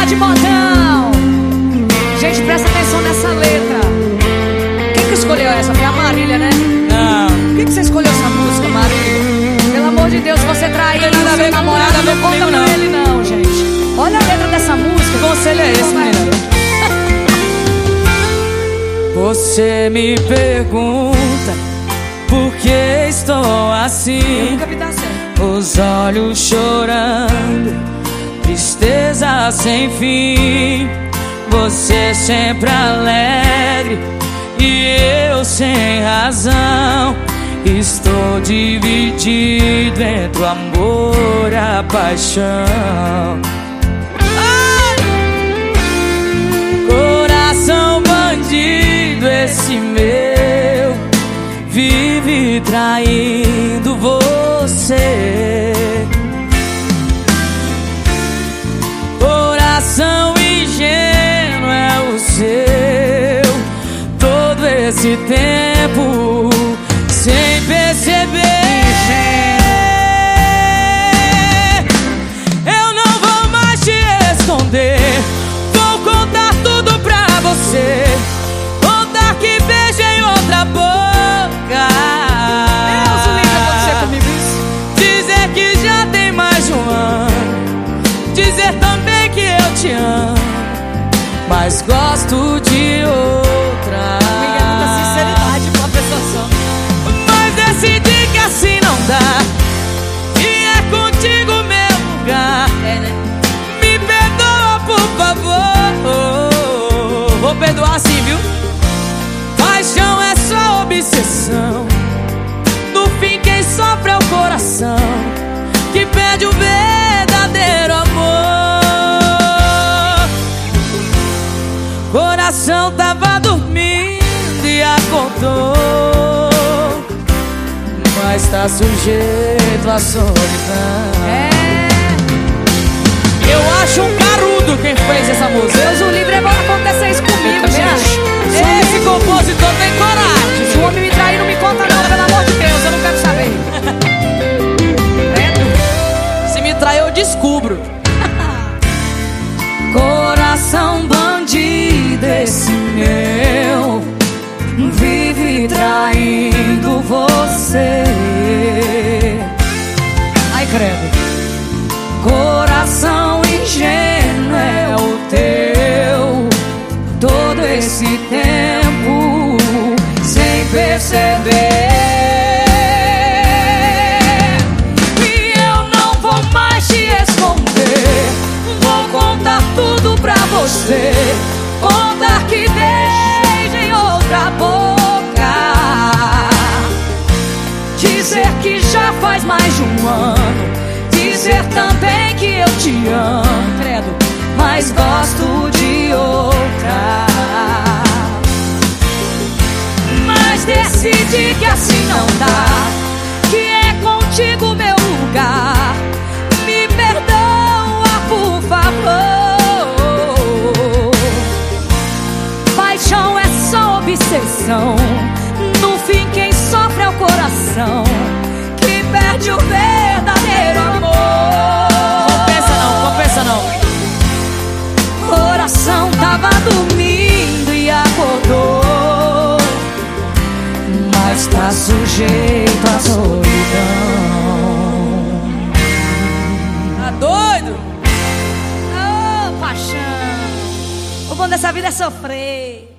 lá de botão. Gente, presta atenção nessa letra. Quem que escolheu essa? Foi a Marília, né? Não. Por que, que você escolheu essa música, Marília? Pelo amor de Deus, você traiu Não nada seu namorado, não conta comigo, não. ele não, gente. Olha a letra dessa música. Que conselho é esse, menina? Você me pergunta por que estou Eu assim, nunca vi dar certo. os olhos chorando, tristeza sem fim. Você sempre alegre e eu sem razão. Estou dividido entre o amor e a paixão. Coração bandido, esse meu vive traindo você. Coração ingênuo é o seu, todo esse tempo Mas gosto de outra. Obrigada da sinceridade com a pessoa só. Mas decidi que assim não dá. E é contigo meu lugar. É, né? Me perdoa, por favor. Vou perdoar sim, viu? Paixão é só obsessão. Mas tá sujeito à solidão. É. Eu acho um carudo quem fez essa música. Deus, o livre é bom acontecer isso comigo, gente. Esse Ei, compositor tem coragem. Se o homem me trair, não me conta não, pelo amor de Deus, eu não quero saber. Credo. Se me trair, eu descubro. Vive traindo você. Ai credo. Coração ingênuo é o teu. Todo esse tempo Sem perceber. Tudo pra você. Contar que em outra boca faz mais de um ano. Dizer também que eu te amo Credo Mas gosto de outra. Mas decidi que assim não dá Que é contigo meu lugar. Me perdoa por favor. Paixão é só obsessão Perde o verdadeiro amor. Compensa não, compensa não. Coração tava dormindo e acordou. Mas tá sujeito à solidão. Tá doido? Ô, paixão. O bom dessa vida é sofrer